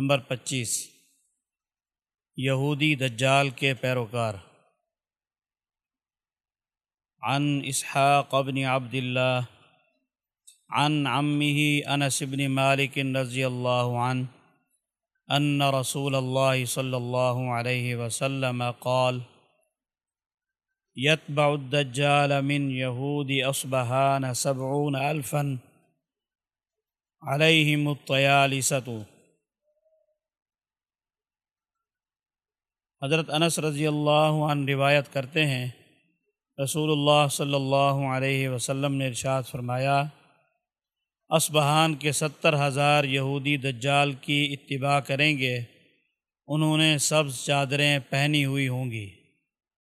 Number پچیس۔ یہودی دجال کے پیروکار۔ عن اسحاق بن عبد اللہ عن عمه انس بن مالک رضی اللہ عنہ، ان رسول اللہ صلی اللہ علیہ وسلم قال يتبع الدجال من يهود أصبهان سبعون ألفا عليهم الطيالسة حضرت انس رضی اللہ عنہ روایت کرتے ہیں، رسول اللہ صلی اللہ علیہ وسلم نے ارشاد فرمایا اسبہان کے ستر ہزار یہودی دجال کی اتباع کریں گے، انہوں نے سبز چادریں پہنی ہوئی ہوں گی۔